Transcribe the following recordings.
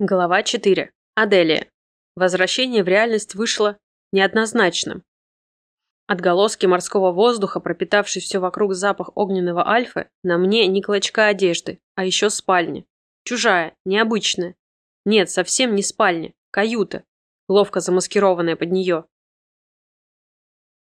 Глава 4. Аделия. Возвращение в реальность вышло неоднозначным. Отголоски морского воздуха, пропитавший все вокруг запах огненного альфы, на мне не клочка одежды, а еще спальня. Чужая, необычная. Нет, совсем не спальня, каюта, ловко замаскированная под нее.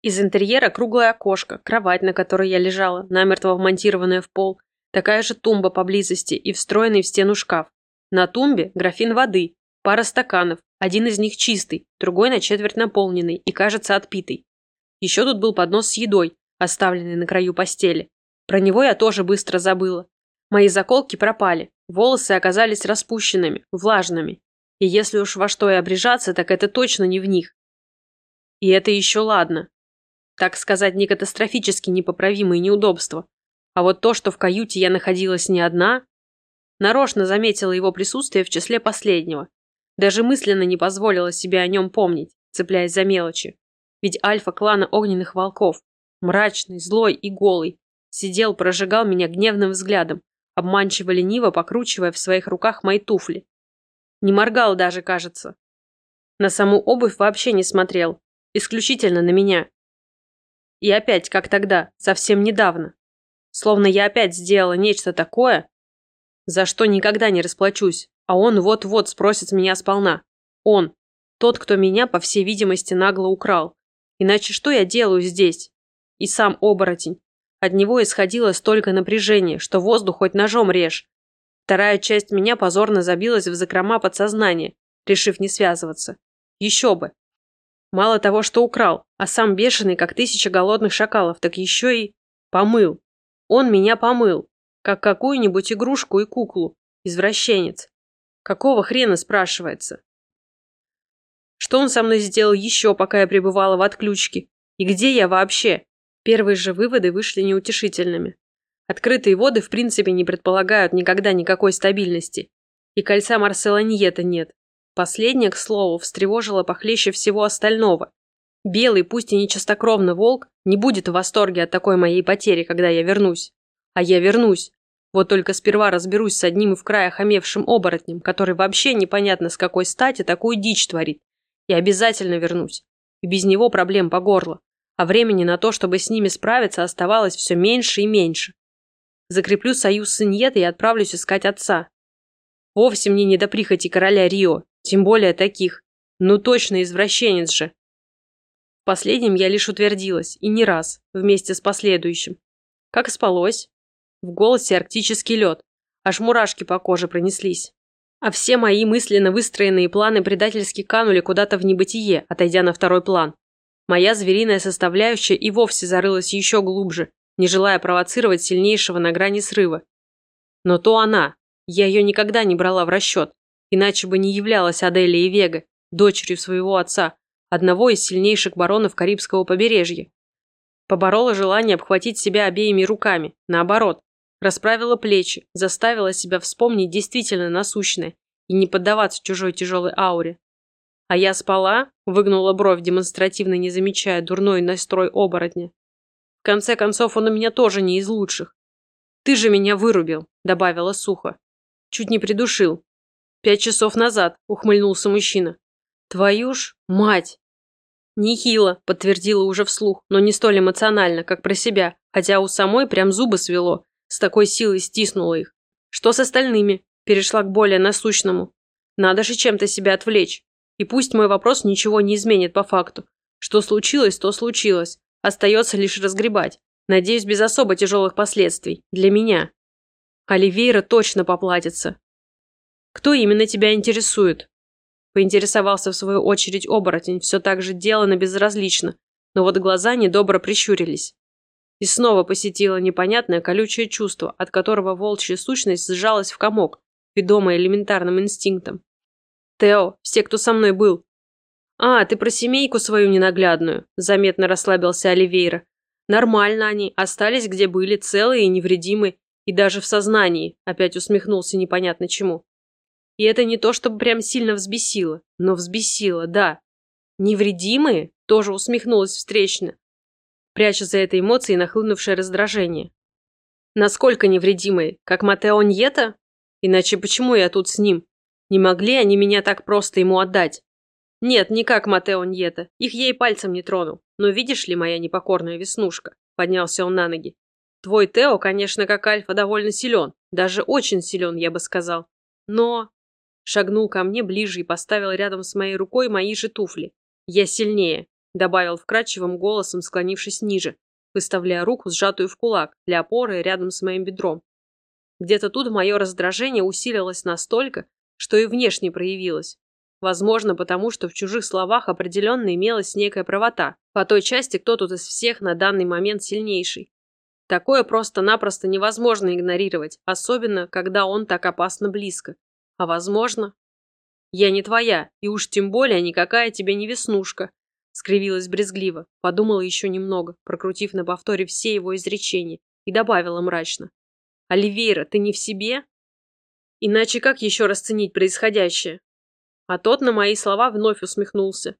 Из интерьера круглое окошко, кровать, на которой я лежала, намертво вмонтированная в пол, такая же тумба поблизости и встроенный в стену шкаф. На тумбе графин воды, пара стаканов, один из них чистый, другой на четверть наполненный и, кажется, отпитый. Еще тут был поднос с едой, оставленный на краю постели. Про него я тоже быстро забыла. Мои заколки пропали, волосы оказались распущенными, влажными. И если уж во что и обрежаться, так это точно не в них. И это еще ладно. Так сказать, не катастрофически непоправимые неудобства. А вот то, что в каюте я находилась не одна, Нарочно заметила его присутствие в числе последнего. Даже мысленно не позволила себе о нем помнить, цепляясь за мелочи. Ведь альфа клана огненных волков, мрачный, злой и голый, сидел, прожигал меня гневным взглядом, обманчиво лениво покручивая в своих руках мои туфли. Не моргал даже, кажется. На саму обувь вообще не смотрел, исключительно на меня. И опять, как тогда, совсем недавно. Словно я опять сделала нечто такое, за что никогда не расплачусь, а он вот-вот спросит меня сполна. Он. Тот, кто меня, по всей видимости, нагло украл. Иначе что я делаю здесь? И сам оборотень. От него исходило столько напряжения, что воздух хоть ножом режь. Вторая часть меня позорно забилась в закрома подсознания, решив не связываться. Еще бы. Мало того, что украл, а сам бешеный, как тысяча голодных шакалов, так еще и помыл. Он меня помыл как какую-нибудь игрушку и куклу. Извращенец. Какого хрена, спрашивается? Что он со мной сделал еще, пока я пребывала в отключке? И где я вообще? Первые же выводы вышли неутешительными. Открытые воды в принципе не предполагают никогда никакой стабильности. И кольца Марсела Ньета нет. Последнее, к слову, встревожило похлеще всего остального. Белый, пусть и нечистокровный волк, не будет в восторге от такой моей потери, когда я вернусь. А я вернусь. Вот только сперва разберусь с одним и в край охамевшим оборотнем, который вообще непонятно с какой стати такую дичь творит. И обязательно вернусь. И без него проблем по горло. А времени на то, чтобы с ними справиться, оставалось все меньше и меньше. Закреплю союз с Иньетой и отправлюсь искать отца. Вовсе мне не до прихоти короля Рио, тем более таких. Ну точно извращенец же. В последнем я лишь утвердилась, и не раз, вместе с последующим. Как спалось? В голосе арктический лед. Аж мурашки по коже пронеслись. А все мои мысленно выстроенные планы предательски канули куда-то в небытие, отойдя на второй план. Моя звериная составляющая и вовсе зарылась еще глубже, не желая провоцировать сильнейшего на грани срыва. Но то она. Я ее никогда не брала в расчет, иначе бы не являлась Аделия Вега, дочерью своего отца, одного из сильнейших баронов Карибского побережья. Поборола желание обхватить себя обеими руками, наоборот, Расправила плечи, заставила себя вспомнить действительно насущное и не поддаваться чужой тяжелой ауре. А я спала, выгнула бровь, демонстративно не замечая дурной настрой оборотня. В конце концов, он у меня тоже не из лучших. «Ты же меня вырубил», — добавила сухо. Чуть не придушил. «Пять часов назад», — ухмыльнулся мужчина. «Твою ж мать!» «Нехило», — подтвердила уже вслух, но не столь эмоционально, как про себя, хотя у самой прям зубы свело, с такой силой стиснула их. Что с остальными? Перешла к более насущному. Надо же чем-то себя отвлечь. И пусть мой вопрос ничего не изменит по факту. Что случилось, то случилось. Остается лишь разгребать. Надеюсь, без особо тяжелых последствий. Для меня. Оливейра точно поплатится. Кто именно тебя интересует? Поинтересовался в свою очередь оборотень, все так же делано безразлично, но вот глаза недобро прищурились. И снова посетило непонятное колючее чувство, от которого волчья сущность сжалась в комок, ведомая элементарным инстинктом. «Тео, все, кто со мной был». «А, ты про семейку свою ненаглядную», – заметно расслабился Оливейра. «Нормально они, остались где были, целые и невредимы, и даже в сознании», – опять усмехнулся непонятно чему. И это не то, чтобы прям сильно взбесило, но взбесило, да. «Невредимые?» – тоже усмехнулась встречно пряча за этой эмоцией нахлынувшее раздражение. Насколько невредимые, как Матео Ньета? Иначе почему я тут с ним? Не могли они меня так просто ему отдать? Нет, не как Матео Ньета, их я и пальцем не тронул. Но видишь ли, моя непокорная веснушка, поднялся он на ноги. Твой Тео, конечно, как альфа довольно силен, даже очень силен, я бы сказал. Но... Шагнул ко мне ближе и поставил рядом с моей рукой мои же туфли. Я сильнее, добавил вкрадчивым голосом, склонившись ниже, выставляя руку, сжатую в кулак, для опоры рядом с моим бедром. Где-то тут мое раздражение усилилось настолько, что и внешне проявилось. Возможно, потому что в чужих словах определенно имелась некая правота. По той части, кто тут из всех на данный момент сильнейший. Такое просто-напросто невозможно игнорировать, особенно, когда он так опасно близко. А возможно... Я не твоя, и уж тем более никакая тебе не веснушка. Скривилась брезгливо, подумала еще немного, прокрутив на повторе все его изречения, и добавила мрачно. «Оливейра, ты не в себе?» Иначе как еще расценить происходящее? А тот на мои слова вновь усмехнулся.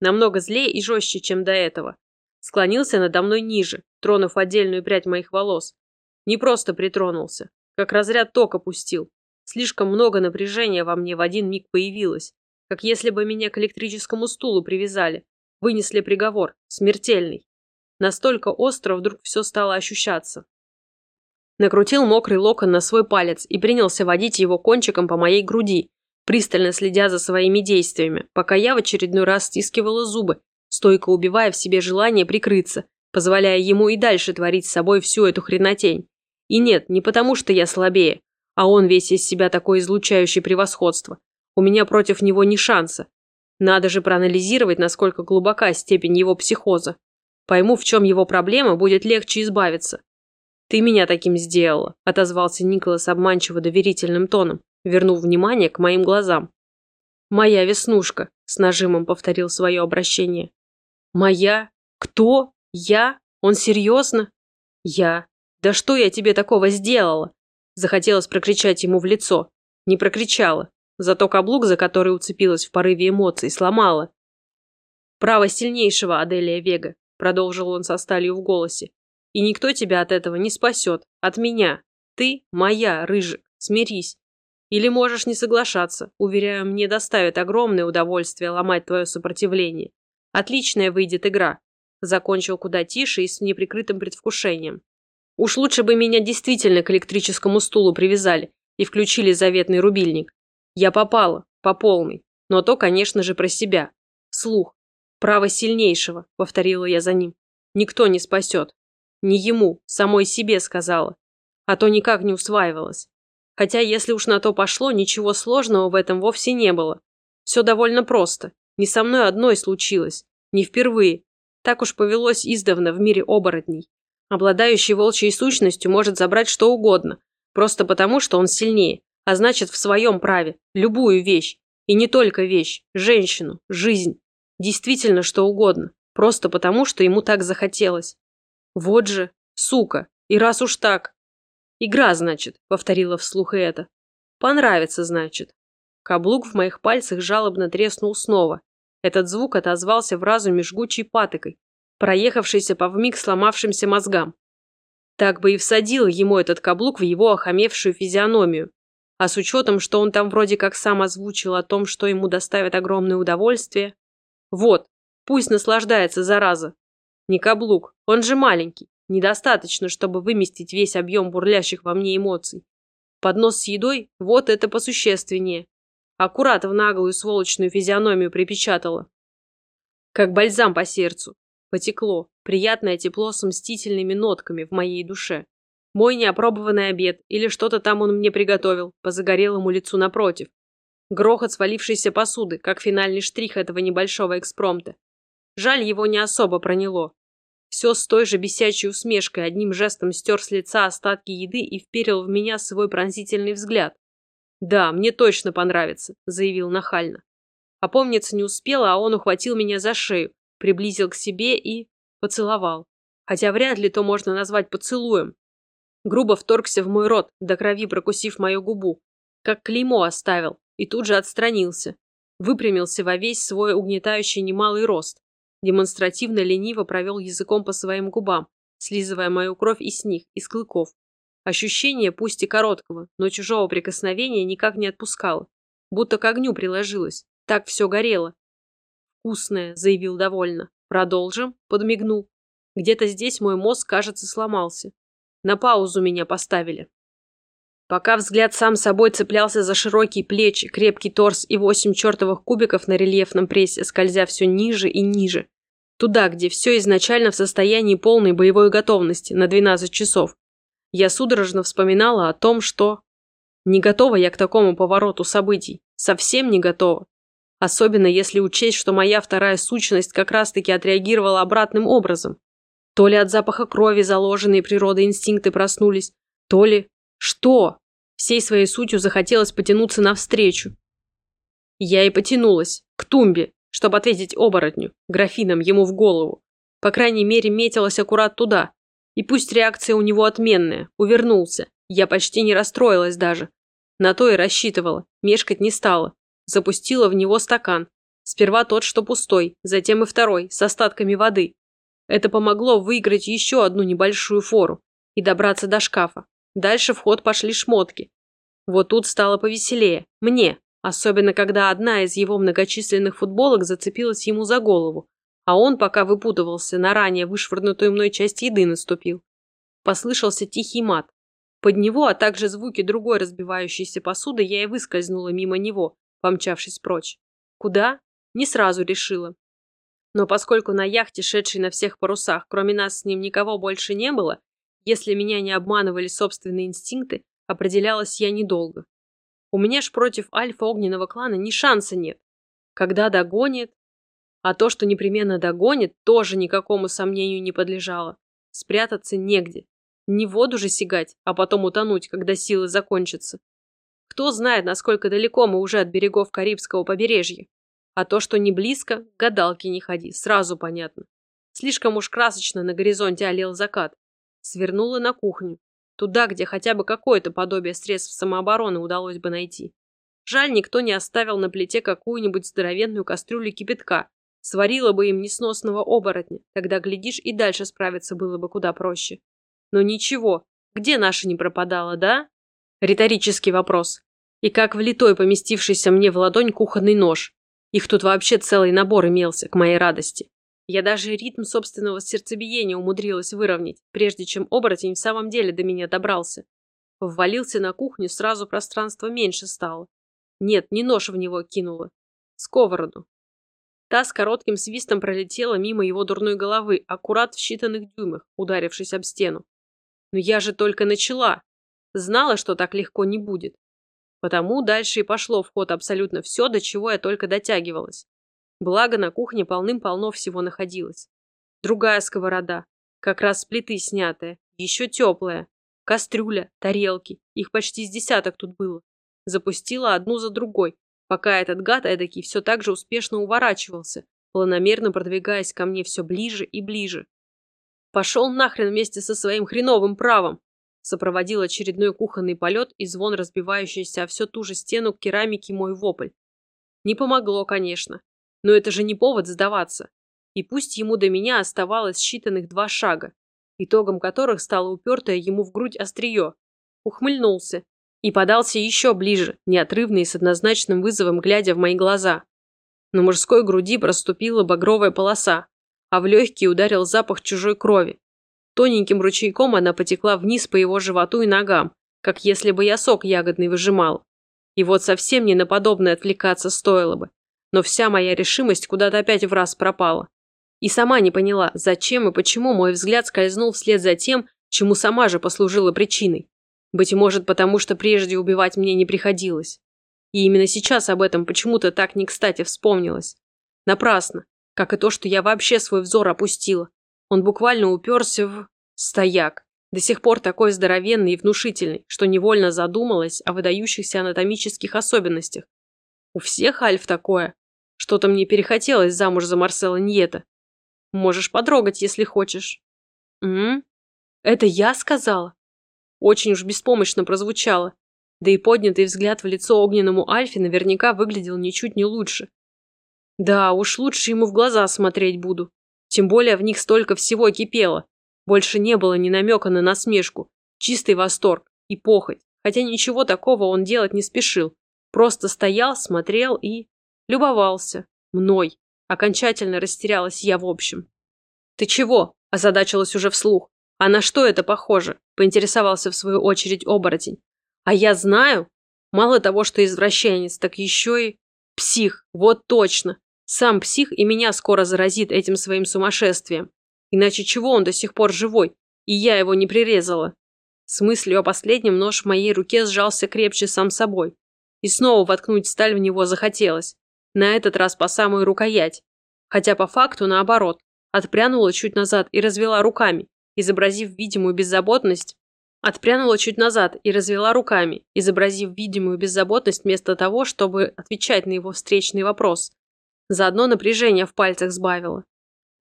Намного злее и жестче, чем до этого. Склонился надо мной ниже, тронув отдельную прядь моих волос. Не просто притронулся, как разряд тока пустил. Слишком много напряжения во мне в один миг появилось, как если бы меня к электрическому стулу привязали, вынесли приговор, смертельный. Настолько остро вдруг все стало ощущаться. Накрутил мокрый локон на свой палец и принялся водить его кончиком по моей груди, пристально следя за своими действиями, пока я в очередной раз стискивала зубы, стойко убивая в себе желание прикрыться, позволяя ему и дальше творить с собой всю эту хренотень. И нет, не потому что я слабее, а он весь из себя такой излучающий превосходство. У меня против него ни шанса. Надо же проанализировать, насколько глубока степень его психоза. Пойму, в чем его проблема, будет легче избавиться. «Ты меня таким сделала», – отозвался Николас обманчиво доверительным тоном, вернув внимание к моим глазам. «Моя веснушка», – с нажимом повторил свое обращение. «Моя? Кто? Я? Он серьезно?» «Я? Да что я тебе такого сделала?» Захотелось прокричать ему в лицо. Не прокричала. Зато каблук, за который уцепилась в порыве эмоций, сломала. «Право сильнейшего, Аделия Вега», – продолжил он со сталью в голосе. И никто тебя от этого не спасет. От меня. Ты моя, Рыжик. Смирись. Или можешь не соглашаться. Уверяю, мне доставит огромное удовольствие ломать твое сопротивление. Отличная выйдет игра. Закончил куда тише и с неприкрытым предвкушением. Уж лучше бы меня действительно к электрическому стулу привязали и включили заветный рубильник. Я попала, по полной. Но то, конечно же, про себя. Слух. Право сильнейшего, повторила я за ним. Никто не спасет. Не ему, самой себе сказала. А то никак не усваивалось. Хотя, если уж на то пошло, ничего сложного в этом вовсе не было. Все довольно просто. Не со мной одной случилось. Не впервые. Так уж повелось издавна в мире оборотней. Обладающий волчьей сущностью может забрать что угодно. Просто потому, что он сильнее. А значит, в своем праве. Любую вещь. И не только вещь. Женщину. Жизнь. Действительно, что угодно. Просто потому, что ему так захотелось. Вот же, сука, и раз уж так. Игра, значит, повторила вслух и это. Понравится, значит. Каблук в моих пальцах жалобно треснул снова. Этот звук отозвался в разуме жгучей патокой, проехавшейся по вмиг сломавшимся мозгам. Так бы и всадил ему этот каблук в его охамевшую физиономию. А с учетом, что он там вроде как сам озвучил о том, что ему доставит огромное удовольствие. Вот, пусть наслаждается, зараза. Не каблук, он же маленький. Недостаточно, чтобы выместить весь объем бурлящих во мне эмоций. Поднос с едой – вот это посущественнее. Аккурат в наглую сволочную физиономию припечатала. Как бальзам по сердцу. Потекло. Приятное тепло с мстительными нотками в моей душе. Мой неопробованный обед или что-то там он мне приготовил по загорелому лицу напротив. Грохот свалившейся посуды, как финальный штрих этого небольшого экспромта. Жаль, его не особо проняло. Все с той же бесячей усмешкой одним жестом стер с лица остатки еды и вперил в меня свой пронзительный взгляд. «Да, мне точно понравится», — заявил нахально. Опомниться не успела, а он ухватил меня за шею, приблизил к себе и... поцеловал. Хотя вряд ли то можно назвать поцелуем. Грубо вторгся в мой рот, до крови прокусив мою губу. Как клеймо оставил, и тут же отстранился. Выпрямился во весь свой угнетающий немалый рост. Демонстративно лениво провел языком по своим губам, слизывая мою кровь из них, из клыков. Ощущение, пусть и короткого, но чужого прикосновения никак не отпускало. будто к огню приложилась. Так все горело. «Вкусное», — заявил довольно. «Продолжим?» — подмигнул. Где-то здесь мой мозг, кажется, сломался. На паузу меня поставили. Пока взгляд сам собой цеплялся за широкие плечи, крепкий торс и восемь чертовых кубиков на рельефном прессе, скользя все ниже и ниже. Туда, где все изначально в состоянии полной боевой готовности, на 12 часов. Я судорожно вспоминала о том, что... Не готова я к такому повороту событий. Совсем не готова. Особенно если учесть, что моя вторая сущность как раз-таки отреагировала обратным образом. То ли от запаха крови заложенные природой инстинкты проснулись, то ли что? Всей своей сутью захотелось потянуться навстречу. Я и потянулась. К тумбе, чтобы ответить оборотню, графином ему в голову. По крайней мере, метилась аккурат туда. И пусть реакция у него отменная, увернулся. Я почти не расстроилась даже. На то и рассчитывала, мешкать не стала. Запустила в него стакан. Сперва тот, что пустой, затем и второй, с остатками воды. Это помогло выиграть еще одну небольшую фору и добраться до шкафа. Дальше в ход пошли шмотки. Вот тут стало повеселее. Мне. Особенно, когда одна из его многочисленных футболок зацепилась ему за голову, а он, пока выпутывался, на ранее вышвырнутую мной часть еды наступил. Послышался тихий мат. Под него, а также звуки другой разбивающейся посуды, я и выскользнула мимо него, помчавшись прочь. Куда? Не сразу решила. Но поскольку на яхте, шедшей на всех парусах, кроме нас с ним никого больше не было, если меня не обманывали собственные инстинкты, определялась я недолго. У меня ж против альфа огненного клана ни шанса нет. Когда догонит... А то, что непременно догонит, тоже никакому сомнению не подлежало. Спрятаться негде. Не в воду же сигать, а потом утонуть, когда силы закончатся. Кто знает, насколько далеко мы уже от берегов Карибского побережья. А то, что не близко, гадалки не ходи, сразу понятно. Слишком уж красочно на горизонте олел закат, Свернула на кухню. Туда, где хотя бы какое-то подобие средств самообороны удалось бы найти. Жаль, никто не оставил на плите какую-нибудь здоровенную кастрюлю кипятка. Сварила бы им несносного оборотня, тогда, глядишь, и дальше справиться было бы куда проще. Но ничего, где наша не пропадала, да? Риторический вопрос. И как влитой поместившийся мне в ладонь кухонный нож. Их тут вообще целый набор имелся, к моей радости. Я даже ритм собственного сердцебиения умудрилась выровнять, прежде чем оборотень в самом деле до меня добрался. Ввалился на кухню, сразу пространство меньше стало. Нет, не нож в него кинула. Сковороду. Та с коротким свистом пролетела мимо его дурной головы, аккурат в считанных дюймах, ударившись об стену. Но я же только начала. Знала, что так легко не будет. Потому дальше и пошло в ход абсолютно все, до чего я только дотягивалась. Благо, на кухне полным-полно всего находилось. Другая сковорода, как раз с плиты снятая, еще теплая. Кастрюля, тарелки, их почти с десяток тут было. Запустила одну за другой, пока этот гад эдакий все так же успешно уворачивался, планомерно продвигаясь ко мне все ближе и ближе. «Пошел нахрен вместе со своим хреновым правом!» Сопроводил очередной кухонный полет и звон разбивающийся о всю ту же стену керамики мой вопль. Не помогло, конечно. Но это же не повод сдаваться. И пусть ему до меня оставалось считанных два шага, итогом которых стало упертое ему в грудь острие. Ухмыльнулся и подался еще ближе, неотрывно и с однозначным вызовом глядя в мои глаза. На мужской груди проступила багровая полоса, а в легкие ударил запах чужой крови. Тоненьким ручейком она потекла вниз по его животу и ногам, как если бы я сок ягодный выжимал. И вот совсем не на подобное отвлекаться стоило бы но вся моя решимость куда-то опять в раз пропала. И сама не поняла, зачем и почему мой взгляд скользнул вслед за тем, чему сама же послужила причиной. Быть может, потому что прежде убивать мне не приходилось. И именно сейчас об этом почему-то так не кстати вспомнилось. Напрасно, как и то, что я вообще свой взор опустила. Он буквально уперся в... стояк. До сих пор такой здоровенный и внушительный, что невольно задумалась о выдающихся анатомических особенностях. У всех альф такое. Что-то мне перехотелось замуж за Марсела Ньета. Можешь подрогать, если хочешь. М? Это я сказала? Очень уж беспомощно прозвучало. Да и поднятый взгляд в лицо огненному Альфе наверняка выглядел ничуть не лучше. Да, уж лучше ему в глаза смотреть буду. Тем более в них столько всего кипело. Больше не было ни намека на насмешку. Чистый восторг и похоть. Хотя ничего такого он делать не спешил. Просто стоял, смотрел и... любовался. Мной. Окончательно растерялась я в общем. «Ты чего?» – озадачилась уже вслух. «А на что это похоже?» – поинтересовался в свою очередь оборотень. «А я знаю. Мало того, что извращенец, так еще и... псих. Вот точно. Сам псих и меня скоро заразит этим своим сумасшествием. Иначе чего он до сих пор живой? И я его не прирезала. С мыслью о последнем нож в моей руке сжался крепче сам собой. И снова воткнуть сталь в него захотелось. На этот раз по самую рукоять. Хотя по факту наоборот. Отпрянула чуть назад и развела руками, изобразив видимую беззаботность. Отпрянула чуть назад и развела руками, изобразив видимую беззаботность вместо того, чтобы отвечать на его встречный вопрос. Заодно напряжение в пальцах сбавила.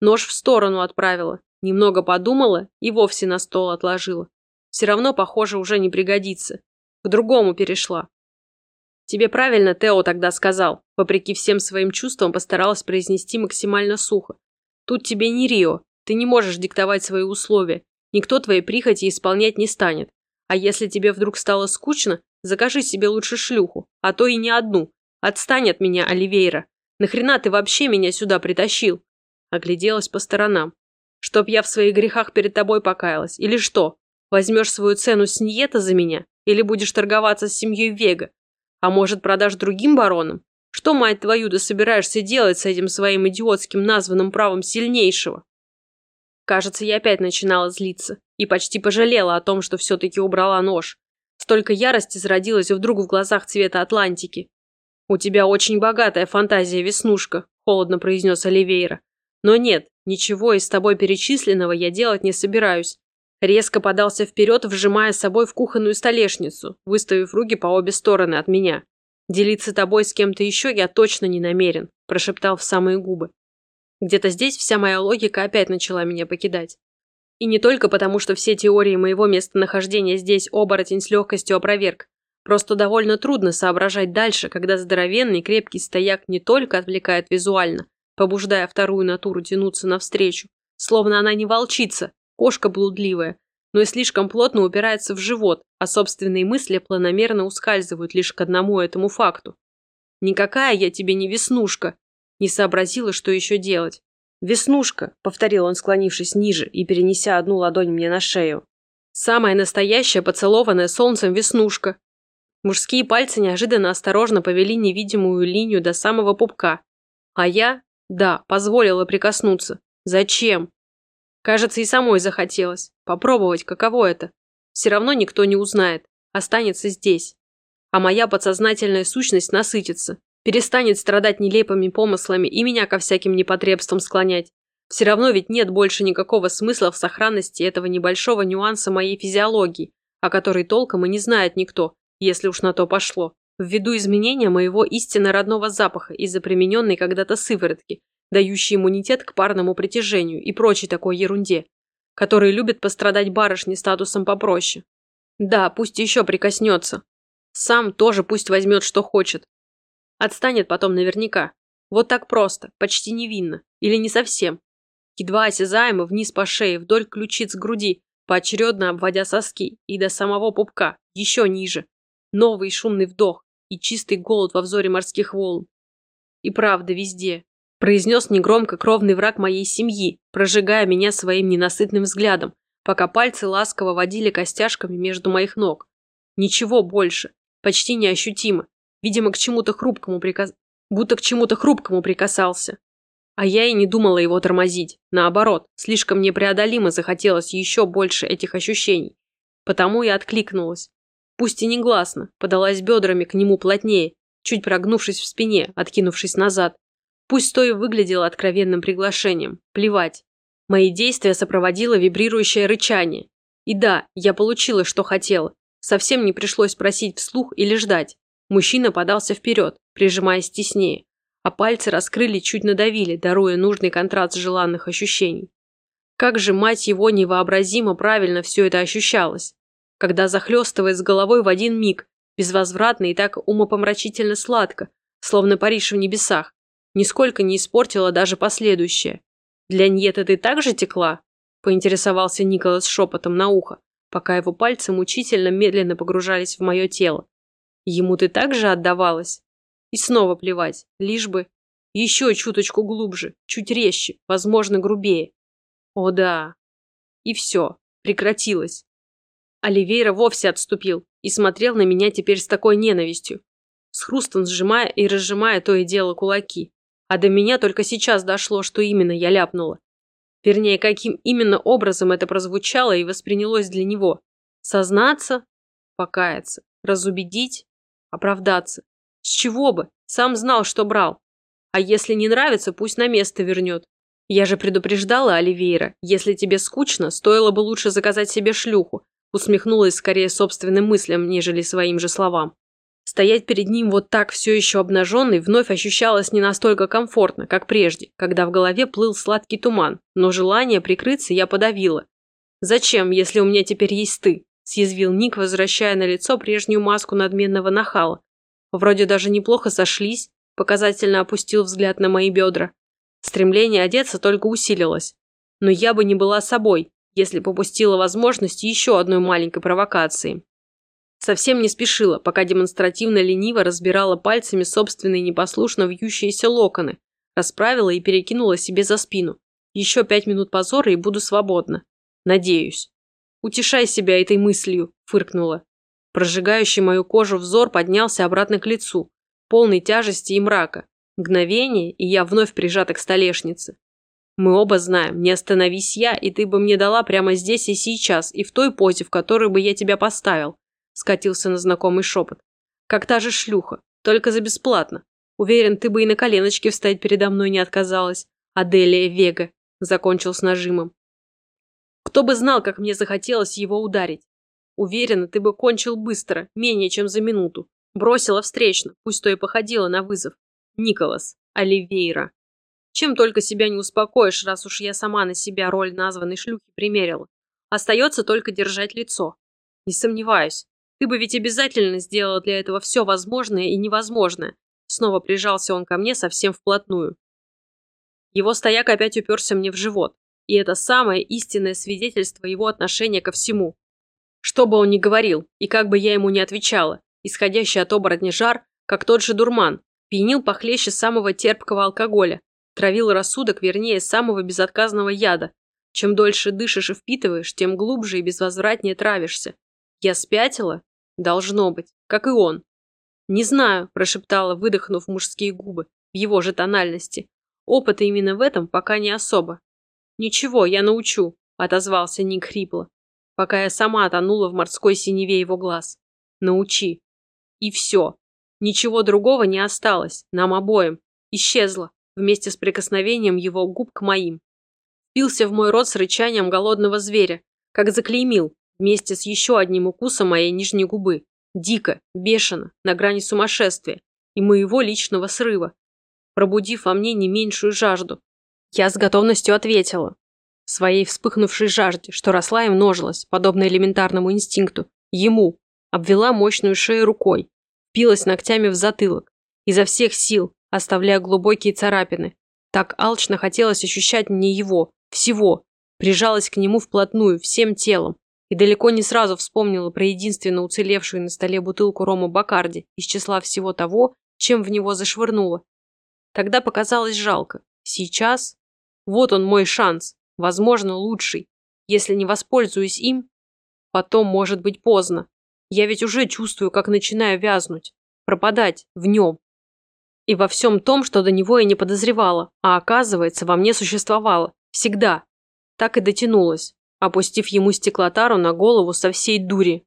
Нож в сторону отправила, немного подумала и вовсе на стол отложила. Все равно, похоже, уже не пригодится. К другому перешла. Тебе правильно Тео тогда сказал. Вопреки всем своим чувствам постаралась произнести максимально сухо. Тут тебе не Рио. Ты не можешь диктовать свои условия. Никто твои прихоти исполнять не станет. А если тебе вдруг стало скучно, закажи себе лучше шлюху, а то и не одну. Отстань от меня, Оливейра. Нахрена ты вообще меня сюда притащил?» Огляделась по сторонам. «Чтоб я в своих грехах перед тобой покаялась? Или что? Возьмешь свою цену с Ниета за меня? Или будешь торговаться с семьей Вега? А может, продашь другим баронам? Что, мать твою, ты собираешься делать с этим своим идиотским названным правом сильнейшего?» Кажется, я опять начинала злиться и почти пожалела о том, что все-таки убрала нож. Столько ярости зародилось вдруг в глазах цвета Атлантики. «У тебя очень богатая фантазия, Веснушка», – холодно произнес Оливейра. «Но нет, ничего из тобой перечисленного я делать не собираюсь». Резко подался вперед, вжимая собой в кухонную столешницу, выставив руки по обе стороны от меня. «Делиться тобой с кем-то еще я точно не намерен», – прошептал в самые губы. Где-то здесь вся моя логика опять начала меня покидать. И не только потому, что все теории моего местонахождения здесь оборотень с легкостью опроверг, Просто довольно трудно соображать дальше, когда здоровенный крепкий стояк не только отвлекает визуально, побуждая вторую натуру тянуться навстречу, словно она не волчица, кошка блудливая, но и слишком плотно упирается в живот, а собственные мысли планомерно ускальзывают лишь к одному этому факту. «Никакая я тебе не веснушка!» Не сообразила, что еще делать. «Веснушка!» — повторил он, склонившись ниже и перенеся одну ладонь мне на шею. «Самая настоящая, поцелованная солнцем веснушка!» Мужские пальцы неожиданно осторожно повели невидимую линию до самого пупка. А я, да, позволила прикоснуться. Зачем? Кажется, и самой захотелось. Попробовать, каково это. Все равно никто не узнает. Останется здесь. А моя подсознательная сущность насытится. Перестанет страдать нелепыми помыслами и меня ко всяким непотребствам склонять. Все равно ведь нет больше никакого смысла в сохранности этого небольшого нюанса моей физиологии, о которой толком и не знает никто, если уж на то пошло, ввиду изменения моего истинно родного запаха из-за примененной когда-то сыворотки, дающей иммунитет к парному притяжению и прочей такой ерунде, которые любят пострадать барышни статусом попроще. Да, пусть еще прикоснется. Сам тоже пусть возьмет, что хочет. Отстанет потом наверняка. Вот так просто, почти невинно. Или не совсем. Едва осязаемо вниз по шее, вдоль ключиц груди, поочередно обводя соски и до самого пупка, еще ниже, Новый шумный вдох и чистый голод во взоре морских волн. И правда везде. Произнес негромко кровный враг моей семьи, прожигая меня своим ненасытным взглядом, пока пальцы ласково водили костяшками между моих ног. Ничего больше. Почти неощутимо. Видимо, к чему-то хрупкому прикас... Будто к чему-то хрупкому прикасался. А я и не думала его тормозить. Наоборот, слишком непреодолимо захотелось еще больше этих ощущений. Потому и откликнулась. Пусть и негласно, подалась бедрами к нему плотнее, чуть прогнувшись в спине, откинувшись назад. Пусть то и выглядело откровенным приглашением. Плевать. Мои действия сопроводило вибрирующее рычание. И да, я получила, что хотела. Совсем не пришлось просить вслух или ждать. Мужчина подался вперед, прижимаясь теснее, а пальцы раскрыли, чуть надавили, даруя нужный контраст желанных ощущений. Как же, мать его, невообразимо правильно все это ощущалось когда захлестывает с головой в один миг, безвозвратно и так умопомрачительно сладко, словно Париж в небесах, нисколько не испортила даже последующее. «Для Ньета ты также текла?» – поинтересовался Николас шепотом на ухо, пока его пальцы мучительно медленно погружались в мое тело. Ему ты также отдавалась? И снова плевать, лишь бы еще чуточку глубже, чуть резче, возможно, грубее. О да. И все, прекратилось. Оливейра вовсе отступил и смотрел на меня теперь с такой ненавистью, с хрустом сжимая и разжимая то и дело кулаки. А до меня только сейчас дошло, что именно я ляпнула. Вернее, каким именно образом это прозвучало и воспринялось для него. Сознаться? Покаяться. Разубедить? Оправдаться. С чего бы? Сам знал, что брал. А если не нравится, пусть на место вернет. Я же предупреждала Оливейра, если тебе скучно, стоило бы лучше заказать себе шлюху. Усмехнулась скорее собственным мыслям, нежели своим же словам. Стоять перед ним вот так все еще обнаженный вновь ощущалось не настолько комфортно, как прежде, когда в голове плыл сладкий туман, но желание прикрыться я подавила. «Зачем, если у меня теперь есть ты?» – съязвил Ник, возвращая на лицо прежнюю маску надменного нахала. Вроде даже неплохо сошлись, показательно опустил взгляд на мои бедра. Стремление одеться только усилилось. Но я бы не была собой, если попустила возможность еще одной маленькой провокации. Совсем не спешила, пока демонстративно лениво разбирала пальцами собственные непослушно вьющиеся локоны, расправила и перекинула себе за спину. Еще пять минут позора и буду свободна. Надеюсь. Утешай себя этой мыслью, фыркнула. Прожигающий мою кожу взор поднялся обратно к лицу, полный тяжести и мрака. Мгновение, и я вновь прижата к столешнице. Мы оба знаем, не остановись я, и ты бы мне дала прямо здесь и сейчас, и в той позе, в которой бы я тебя поставил скатился на знакомый шепот. «Как та же шлюха, только за бесплатно. Уверен, ты бы и на коленочке встать передо мной не отказалась. Аделия Вега», — закончил с нажимом. «Кто бы знал, как мне захотелось его ударить. Уверена, ты бы кончил быстро, менее чем за минуту. Бросила встречно, пусть то и походила на вызов. Николас, Оливейра. Чем только себя не успокоишь, раз уж я сама на себя роль названной шлюхи примерила. Остается только держать лицо. Не сомневаюсь, ты бы ведь обязательно сделала для этого все возможное и невозможное. Снова прижался он ко мне совсем вплотную. Его стояк опять уперся мне в живот. И это самое истинное свидетельство его отношения ко всему. Что бы он ни говорил, и как бы я ему ни отвечала, исходящий от оборотня жар, как тот же дурман, пьянил похлеще самого терпкого алкоголя, травил рассудок, вернее, самого безотказного яда. Чем дольше дышишь и впитываешь, тем глубже и безвозвратнее травишься. Я спятила? Должно быть, как и он. Не знаю, прошептала, выдохнув мужские губы, в его же тональности. Опыта именно в этом пока не особо. Ничего, я научу, отозвался Ник хрипло, пока я сама тонула в морской синеве его глаз. Научи. И все. Ничего другого не осталось, нам обоим. Исчезло, вместе с прикосновением его губ к моим. Впился в мой рот с рычанием голодного зверя, как заклеймил, вместе с еще одним укусом моей нижней губы. Дико, бешено, на грани сумасшествия и моего личного срыва, пробудив во мне не меньшую жажду. Я с готовностью ответила. Своей вспыхнувшей жажде, что росла и множилась, подобно элементарному инстинкту, ему, обвела мощную шею рукой, пилась ногтями в затылок, изо всех сил, оставляя глубокие царапины. Так алчно хотелось ощущать мне его, всего, прижалась к нему вплотную, всем телом, и далеко не сразу вспомнила про единственно уцелевшую на столе бутылку рома Бакарди из числа всего того, чем в него зашвырнула. Тогда показалось жалко. Сейчас? Вот он мой шанс. Возможно, лучший. Если не воспользуюсь им, потом может быть поздно. Я ведь уже чувствую, как начинаю вязнуть, пропадать в нем. И во всем том, что до него я не подозревала, а оказывается, во мне существовало. Всегда. Так и дотянулась опустив ему стеклотару на голову со всей дури,